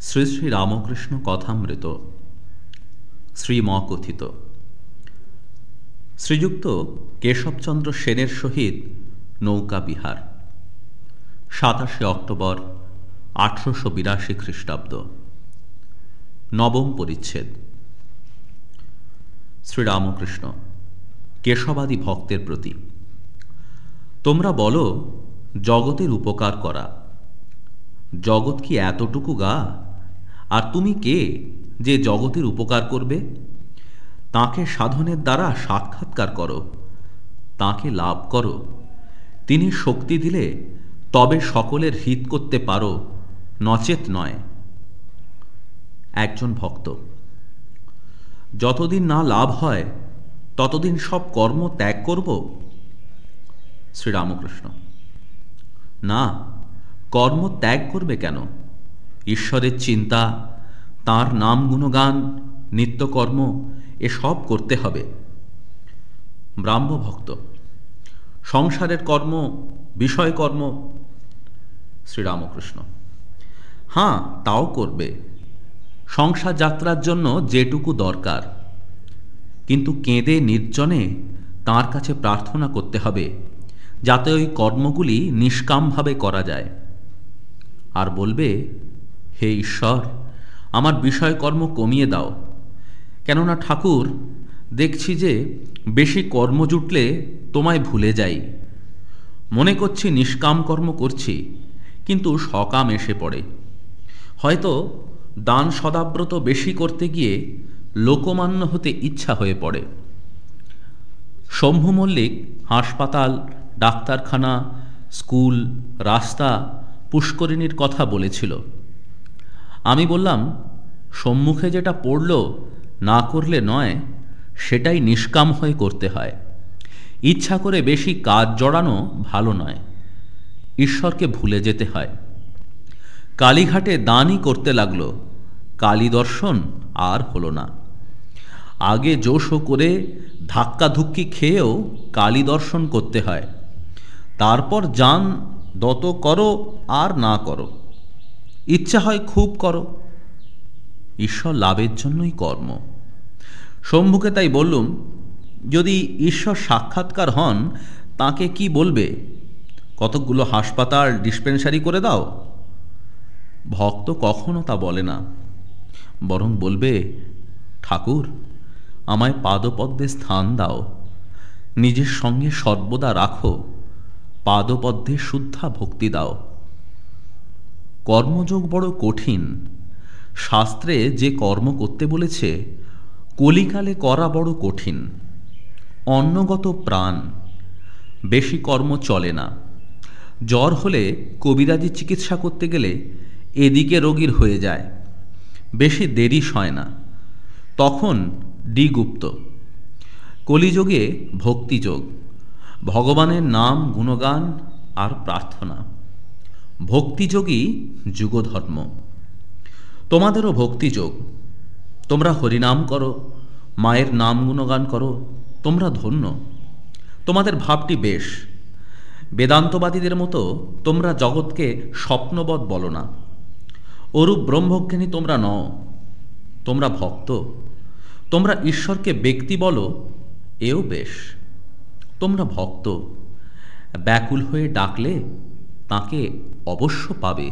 শ্রী শ্রী রামকৃষ্ণ কথামৃত শ্রীম কথিত শ্রীযুক্ত কেশবচন্দ্র সেনের সহিত নৌকা বিহার, সাতাশে অক্টোবর আঠারোশো বিরাশি খ্রিস্টাব্দ। নবম পরিচ্ছেদ। শ্রীরামকৃষ্ণ কেশবাদী ভক্তের প্রতি, তোমরা বলো, জগতের উপকার করা, জগৎ কি এতটুকু গা? আর তুমি কে যে জগতের উপকার করবে? তাকে সাধনের দ্বারা সাক্ষাৎকার করো, তাকে লাভ করো। তিনি শক্তি দিলে তবে সকলের হিত করতে পারো, নচেত নয়। একজন ভক্ত, যতদিন না লাভ হয়, ততদিন সব কর্ম ত্যাগ করব? শ্রীরামকৃষ্ণ, না, কর্ম ত্যাগ করবে কেন? ঈশ্বরের চিন্তা, তার নাম গুণগান, নিত্যকর্ম, এসব করতে হবে। ব্রাহ্মভক্ত, সংসারের কর্ম, বিষয়কর্ম, শ্রীরামকৃষ্ণ। হ্যাঁ তাও করবে। সংসার যাত্রার জন্য যেটুকু দরকার। কিন্তু কেঁদে নির্জনে তার কাছে প্রার্থনা করতে হবে, যাতে ওই কর্মগুলি নিষ্কামভাবে করা যায়। আর বলবে হে ঈশ্বর, আমার বিষয়কর্ম কমিয়ে দাও। কেননা ঠাকুর, দেখছি যে বেশি কর্ম জুটলে তোমায় ভুলে যাই। মনে করছি নিষ্কাম কর্ম করছি, কিন্তু সকাম এসে পড়ে। হয়তো দান সদাব্রত বেশি করতে গিয়ে লোকমান্য হতে ইচ্ছা হয়ে পড়ে। শম্ভু মল্লিক, হাসপাতাল, ডাক্তারখানা, স্কুল, রাস্তা, পুষ্করিণীর কথা বলেছিল। আমি বললাম, সম্মুখে যেটা পড়ল না করলে নয়, সেটাই নিষ্কাম হয়ে করতে হয়। ইচ্ছা করে বেশি কাজ জড়ানো ভালো নয়। ঈশ্বরকে ভুলে যেতে হয়। কালীঘাটে দানই করতে লাগল। কালী দর্শন আর হলো না। আগে জোশো করে ধাক্কাধুক্কি খেয়েও কালী দর্শন করতে হয়। তারপর যান, দত করো আর না করো। ইচ্ছা হয় খুব করো। ঈশ্বর লাভের জন্যই কর্ম। শম্ভুকে তাই বললুম, যদি ঈশ্বর সাক্ষাৎকার হন, তাকে কি বলবে? কতকগুলো হাসপাতাল ডিসপেন্সারি করে দাও। ভক্ত কখনো তা বলে না, বরং বলবে, ঠাকুর, আমায় পাদপদ্মে স্থান দাও। নিজের সঙ্গে সর্বদা রাখো। পাদপদ্মে শুদ্ধা ভক্তি দাও। কর্মযোগ বড় কঠিন। শাস্ত্রে যে কর্ম করতে বলেছে, কলিকালে করা বড় কঠিন। অন্নগত প্রাণ, বেশি কর্ম চলে না। জ্বর হলে কবিরাজি চিকিৎসা করতে গেলে এদিকে রোগীর হয়ে যায়। বেশি দেরি হয় না। তখন ডিগুপ্ত। কলিযোগে ভক্তিযোগ। ভগবানের নাম, গুণগান আর প্রার্থনা। ভক্তিযোগী যুগধর্ম। তোমাদেরও ভক্তিযোগ। তোমরা হরিনাম করো, মায়ের নাম গুণগান করো, তোমরা ধন্য। তোমাদের ভাবটি বেশ। বেদান্তবাদীদের মতো তোমরা জগৎকে স্বপ্নবৎ বলো না। অরূপ ব্রহ্মজ্ঞানী তোমরা নও। তোমরা ভক্ত। তোমরা ঈশ্বরকে ব্যক্তি বলো, এও বেশ। তোমরা ভক্ত। ব্যাকুল হয়ে ডাকলে তাকে অবশ্য পাবে।